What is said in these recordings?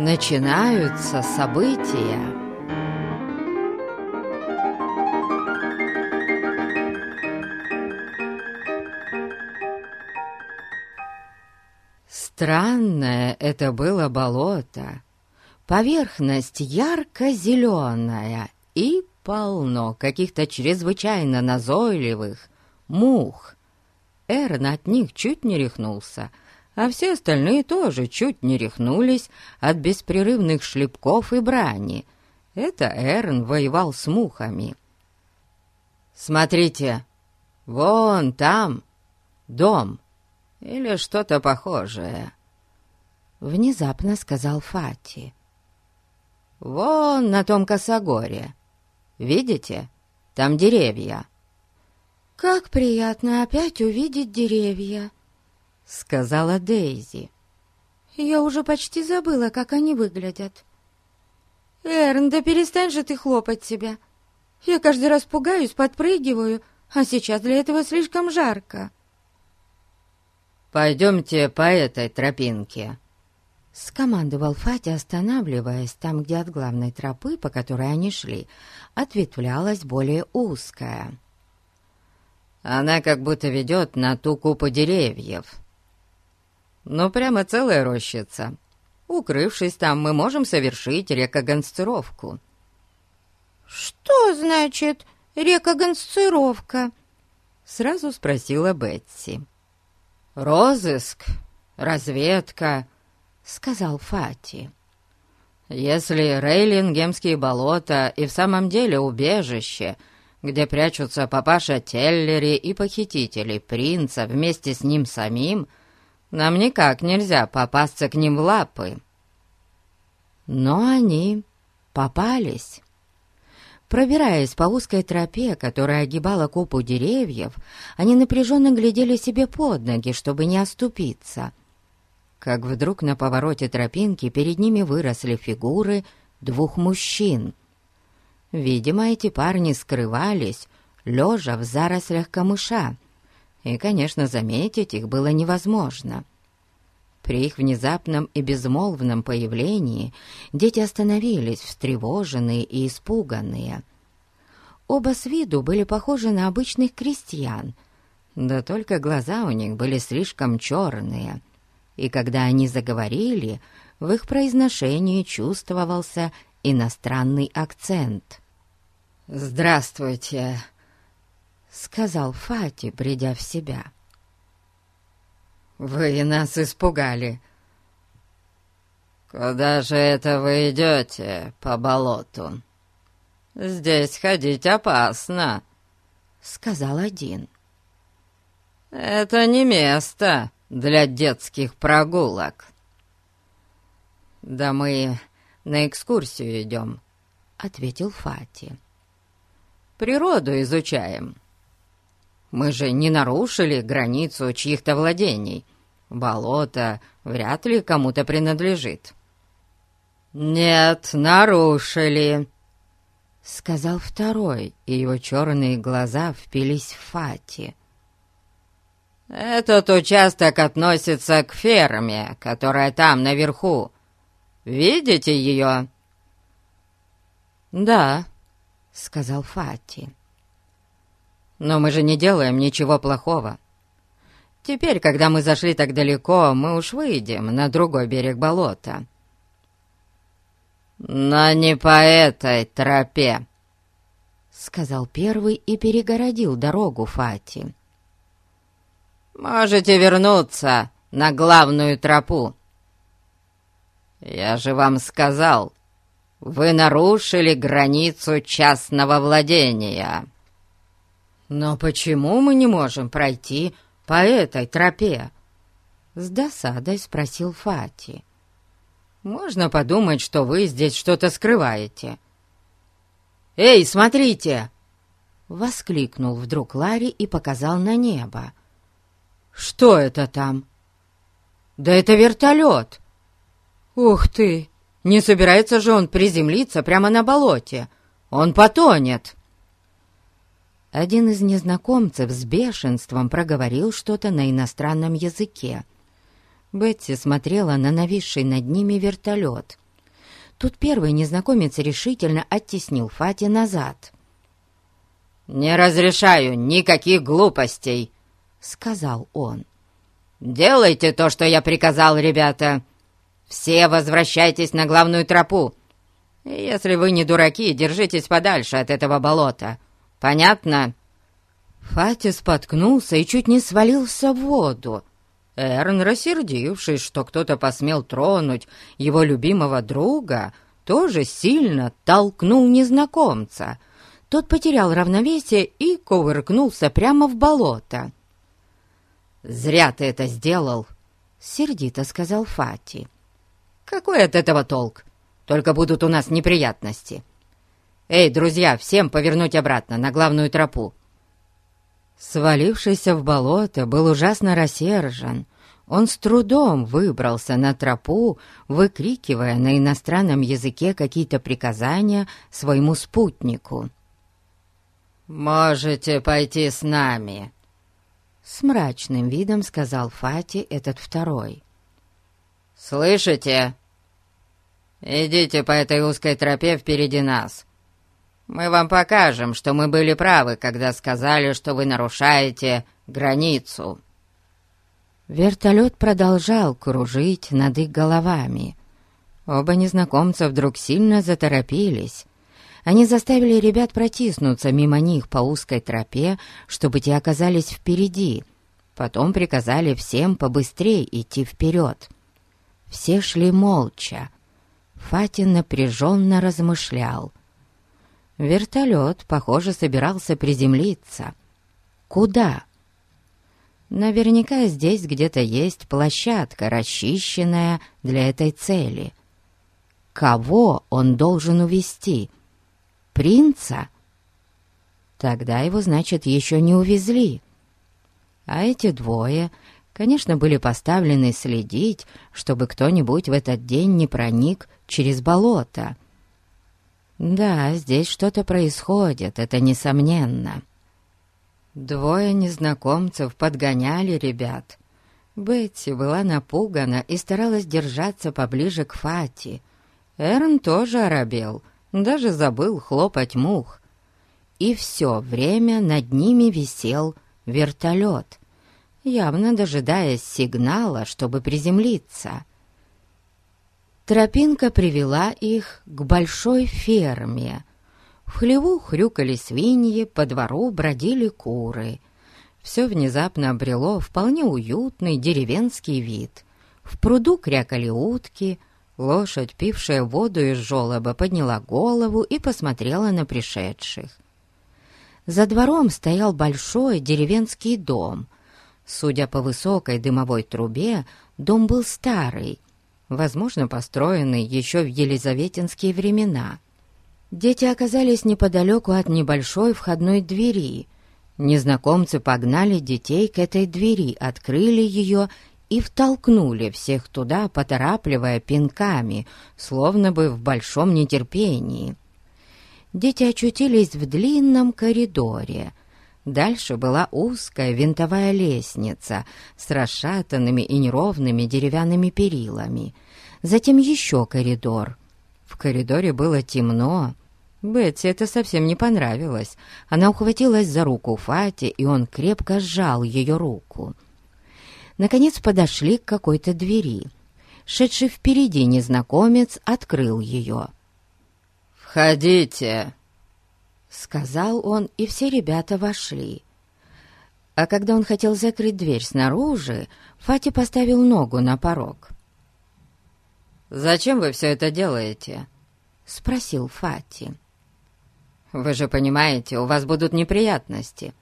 начинаются события. Странное это было болото. Поверхность ярко-зеленая и полно каких-то чрезвычайно назойливых мух. Эрн от них чуть не рехнулся, а все остальные тоже чуть не рехнулись от беспрерывных шлепков и брани. Это Эрн воевал с мухами. «Смотрите, вон там дом или что-то похожее», — внезапно сказал Фати. «Вон на том косогоре. Видите? Там деревья». «Как приятно опять увидеть деревья», сказала Дейзи. «Я уже почти забыла, как они выглядят». «Эрн, да перестань же ты хлопать себя. Я каждый раз пугаюсь, подпрыгиваю, а сейчас для этого слишком жарко». «Пойдемте по этой тропинке», — скомандовал Фатя, останавливаясь там, где от главной тропы, по которой они шли, ответвлялась более узкая. «Она как будто ведет на ту купу деревьев». Ну, прямо целая рощица. Укрывшись там, мы можем совершить рекогонсцировку». «Что значит рекогонсцировка?» Сразу спросила Бетси. «Розыск, разведка», — сказал Фати. «Если Рейлингемские болота и в самом деле убежище, где прячутся папаша Теллери и похитители принца вместе с ним самим, — нам никак нельзя попасться к ним в лапы. Но они попались. Пробираясь по узкой тропе, которая огибала купу деревьев, они напряженно глядели себе под ноги, чтобы не оступиться. Как вдруг на повороте тропинки перед ними выросли фигуры двух мужчин. Видимо, эти парни скрывались, лежа в зарослях камыша, и, конечно, заметить их было невозможно. При их внезапном и безмолвном появлении дети остановились, встревоженные и испуганные. Оба с виду были похожи на обычных крестьян, да только глаза у них были слишком черные, и когда они заговорили, в их произношении чувствовался иностранный акцент. «Здравствуйте!» — сказал Фати, придя в себя. «Вы нас испугали!» «Куда же это вы идете по болоту? Здесь ходить опасно», — сказал один. «Это не место для детских прогулок». «Да мы на экскурсию идем», — ответил Фати. «Природу изучаем». Мы же не нарушили границу чьих-то владений. Болото вряд ли кому-то принадлежит». «Нет, нарушили», — сказал второй, и его черные глаза впились в Фати. «Этот участок относится к ферме, которая там наверху. Видите ее?» «Да», — сказал Фати. Но мы же не делаем ничего плохого. Теперь, когда мы зашли так далеко, мы уж выйдем на другой берег болота». «Но не по этой тропе», — сказал первый и перегородил дорогу Фати. «Можете вернуться на главную тропу. Я же вам сказал, вы нарушили границу частного владения». «Но почему мы не можем пройти по этой тропе?» С досадой спросил Фати. «Можно подумать, что вы здесь что-то скрываете». «Эй, смотрите!» Воскликнул вдруг Ларри и показал на небо. «Что это там?» «Да это вертолет!» «Ух ты! Не собирается же он приземлиться прямо на болоте! Он потонет!» Один из незнакомцев с бешенством проговорил что-то на иностранном языке. Бетси смотрела на нависший над ними вертолет Тут первый незнакомец решительно оттеснил Фати назад. «Не разрешаю никаких глупостей», — сказал он. «Делайте то, что я приказал, ребята. Все возвращайтесь на главную тропу. Если вы не дураки, держитесь подальше от этого болота. Понятно?» Фати споткнулся и чуть не свалился в воду. Эрн, рассердившись, что кто-то посмел тронуть его любимого друга, тоже сильно толкнул незнакомца. Тот потерял равновесие и кувыркнулся прямо в болото. «Зря ты это сделал!» — сердито сказал Фати. «Какой от этого толк? Только будут у нас неприятности. Эй, друзья, всем повернуть обратно на главную тропу!» Свалившийся в болото был ужасно рассержен. Он с трудом выбрался на тропу, выкрикивая на иностранном языке какие-то приказания своему спутнику. «Можете пойти с нами», с мрачным видом сказал Фати этот второй. «Слышите? Идите по этой узкой тропе впереди нас. Мы вам покажем, что мы были правы, когда сказали, что вы нарушаете границу». Вертолет продолжал кружить над их головами. Оба незнакомца вдруг сильно заторопились. Они заставили ребят протиснуться мимо них по узкой тропе, чтобы те оказались впереди. Потом приказали всем побыстрее идти вперед. Все шли молча. Фатин напряженно размышлял. Вертолет, похоже, собирался приземлиться. Куда? Наверняка здесь где-то есть площадка, расчищенная для этой цели. Кого он должен увезти? принца? Тогда его, значит, еще не увезли. А эти двое, конечно, были поставлены следить, чтобы кто-нибудь в этот день не проник через болото. Да, здесь что-то происходит, это несомненно. Двое незнакомцев подгоняли ребят. Бетси была напугана и старалась держаться поближе к Фати. Эрн тоже оробел, даже забыл хлопать мух. И все время над ними висел вертолет, явно дожидаясь сигнала, чтобы приземлиться. Тропинка привела их к большой ферме. В хлеву хрюкали свиньи, по двору бродили куры. Все внезапно обрело вполне уютный деревенский вид. В пруду крякали утки — Лошадь, пившая воду из желоба, подняла голову и посмотрела на пришедших. За двором стоял большой деревенский дом. Судя по высокой дымовой трубе, дом был старый, возможно, построенный еще в елизаветинские времена. Дети оказались неподалеку от небольшой входной двери. Незнакомцы погнали детей к этой двери, открыли ее и втолкнули всех туда, поторапливая пинками, словно бы в большом нетерпении. Дети очутились в длинном коридоре. Дальше была узкая винтовая лестница с расшатанными и неровными деревянными перилами. Затем еще коридор. В коридоре было темно. Бетси это совсем не понравилось. Она ухватилась за руку Фати, и он крепко сжал ее руку. — наконец подошли к какой-то двери. Шедший впереди незнакомец открыл ее. «Входите!» — сказал он, и все ребята вошли. А когда он хотел закрыть дверь снаружи, Фати поставил ногу на порог. «Зачем вы все это делаете?» — спросил Фати. «Вы же понимаете, у вас будут неприятности.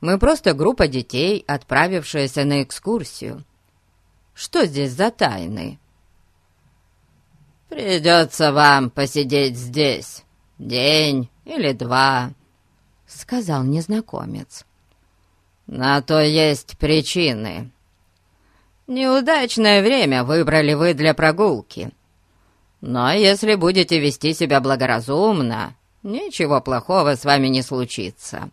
Мы просто группа детей, отправившаяся на экскурсию. Что здесь за тайны?» «Придется вам посидеть здесь день или два», — сказал незнакомец. «На то есть причины. Неудачное время выбрали вы для прогулки. Но если будете вести себя благоразумно, ничего плохого с вами не случится.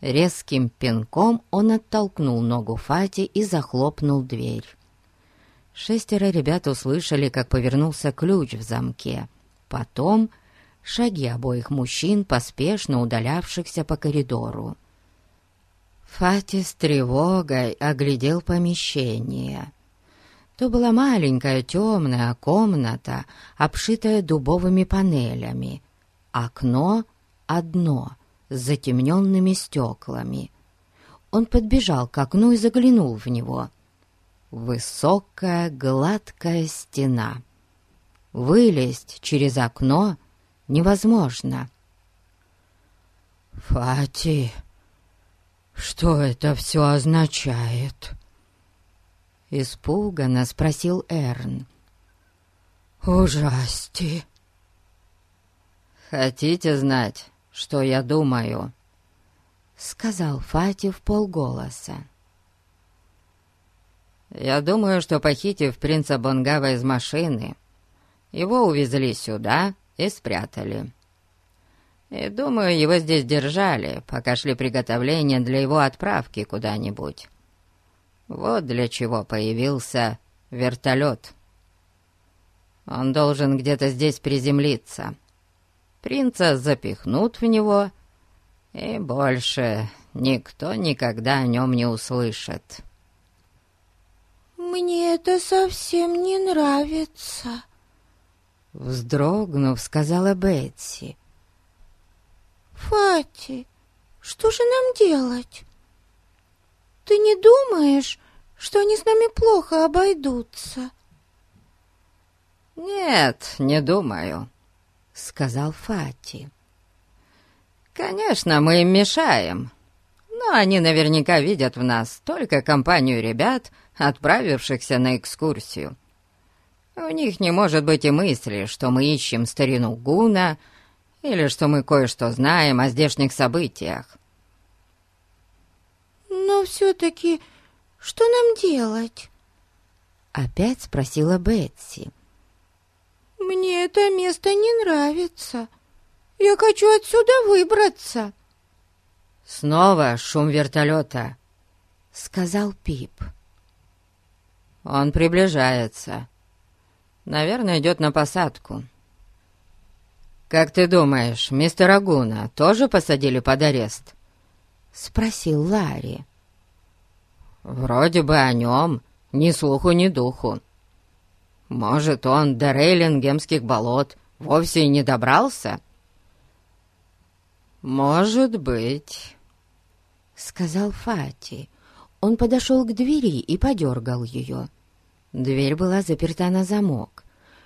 Резким пинком он оттолкнул ногу Фати и захлопнул дверь. Шестеро ребят услышали, как повернулся ключ в замке. Потом шаги обоих мужчин, поспешно удалявшихся по коридору. Фати с тревогой оглядел помещение. То была маленькая темная комната, обшитая дубовыми панелями. Окно одно, с затемненными стеклами. Он подбежал к окну и заглянул в него. Высокая гладкая стена. Вылезть через окно невозможно. «Фати, что это все означает?» Испуганно спросил Эрн. «Ужасти!» «Хотите знать, что я думаю?» Сказал Фати в полголоса. «Я думаю, что, похитив принца Бонгава из машины, его увезли сюда и спрятали. И думаю, его здесь держали, пока шли приготовления для его отправки куда-нибудь. Вот для чего появился вертолет. Он должен где-то здесь приземлиться. Принца запихнут в него, и больше никто никогда о нем не услышит. «Мне это совсем не нравится», — вздрогнув, сказала Бетси. «Фати, что же нам делать?» Ты не думаешь, что они с нами плохо обойдутся?» «Нет, не думаю», — сказал Фати. «Конечно, мы им мешаем, но они наверняка видят в нас только компанию ребят, отправившихся на экскурсию. У них не может быть и мысли, что мы ищем старину Гуна или что мы кое-что знаем о здешних событиях. «Но все-таки что нам делать?» Опять спросила Бетси. «Мне это место не нравится. Я хочу отсюда выбраться». «Снова шум вертолета», — сказал Пип. «Он приближается. Наверное, идет на посадку». «Как ты думаешь, мистер Агуна тоже посадили под арест?» — спросил Ларри. Вроде бы о нем ни слуху, ни духу. Может, он до Рейлингемских болот вовсе и не добрался? Может быть, — сказал Фати. Он подошел к двери и подергал ее. Дверь была заперта на замок.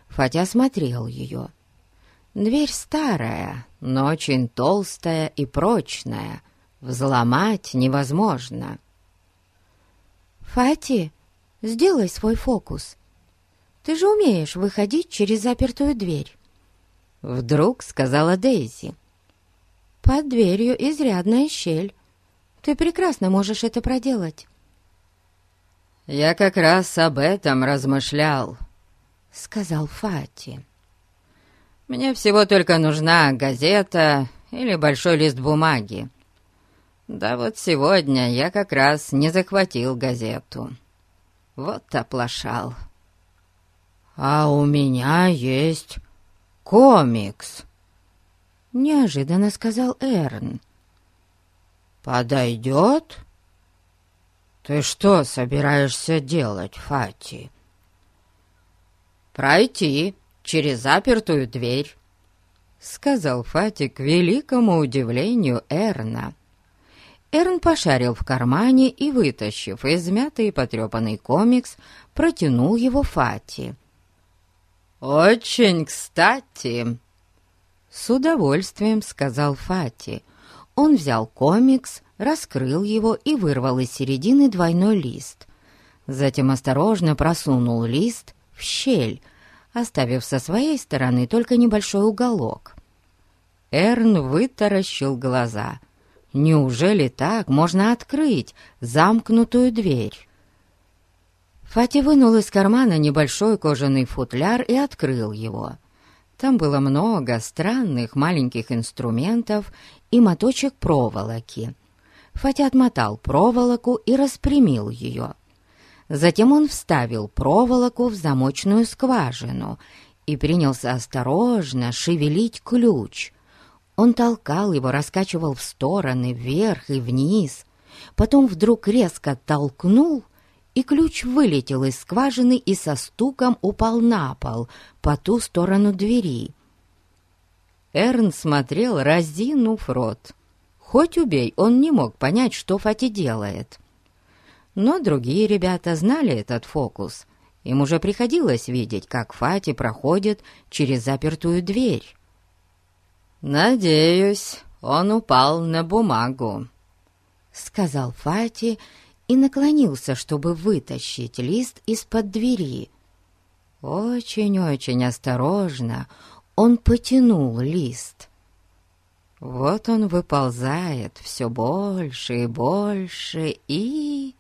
Фати осмотрел ее. Дверь старая, но очень толстая и прочная. Взломать невозможно. — «Фати, сделай свой фокус. Ты же умеешь выходить через запертую дверь». Вдруг сказала Дейзи. «Под дверью изрядная щель. Ты прекрасно можешь это проделать». «Я как раз об этом размышлял», — сказал Фати. «Мне всего только нужна газета или большой лист бумаги. Да вот сегодня я как раз не захватил газету. Вот оплошал. «А у меня есть комикс», — неожиданно сказал Эрн. «Подойдет?» «Ты что собираешься делать, Фати?» «Пройти через запертую дверь», — сказал Фати к великому удивлению Эрна. Эрн пошарил в кармане и, вытащив измятый и потрепанный комикс, протянул его Фати. «Очень кстати!» С удовольствием сказал Фати. Он взял комикс, раскрыл его и вырвал из середины двойной лист. Затем осторожно просунул лист в щель, оставив со своей стороны только небольшой уголок. Эрн вытаращил глаза — Неужели так можно открыть замкнутую дверь? Фати вынул из кармана небольшой кожаный футляр и открыл его. Там было много странных маленьких инструментов и моточек проволоки. Фати отмотал проволоку и распрямил ее. Затем он вставил проволоку в замочную скважину и принялся осторожно шевелить ключ. Он толкал его, раскачивал в стороны, вверх и вниз, потом вдруг резко толкнул, и ключ вылетел из скважины и со стуком упал на пол по ту сторону двери. Эрн смотрел, разинув рот. Хоть убей, он не мог понять, что Фати делает. Но другие ребята знали этот фокус. Им уже приходилось видеть, как Фати проходит через запертую дверь. «Надеюсь, он упал на бумагу», — сказал Фати и наклонился, чтобы вытащить лист из-под двери. Очень-очень осторожно он потянул лист. Вот он выползает все больше и больше, и...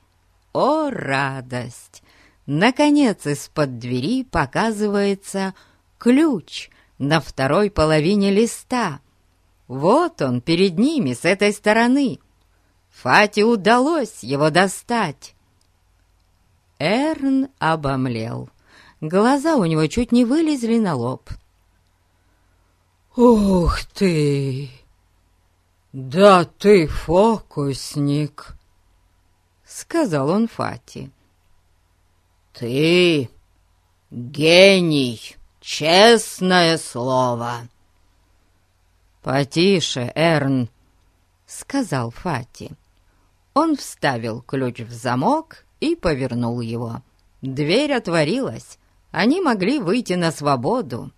О, радость! Наконец из-под двери показывается ключ на второй половине листа. Вот он перед ними с этой стороны. Фате удалось его достать. Эрн обомлел. Глаза у него чуть не вылезли на лоб. «Ух ты! Да ты фокусник!» сказал он Фати. «Ты гений, честное слово!» «Потише, Эрн!» — сказал Фати. Он вставил ключ в замок и повернул его. Дверь отворилась. Они могли выйти на свободу.